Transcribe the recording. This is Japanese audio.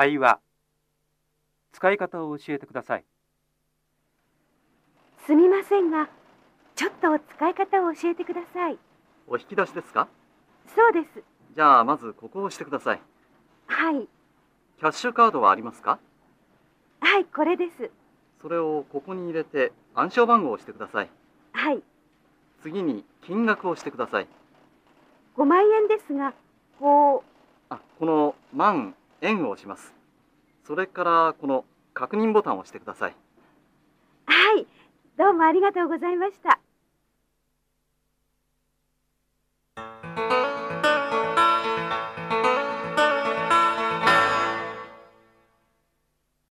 会話。使い方を教えてください。すみませんがちょっと使い方を教えてください。お引き出しですか？そうです。じゃあまずここを押してください。はい。キャッシュカードはありますか？はいこれです。それをここに入れて暗証番号を押してください。はい。次に金額を押してください。5万円ですがこあこの万円を押します。それからこの確認ボタンを押してください。はい。どうもありがとうございました。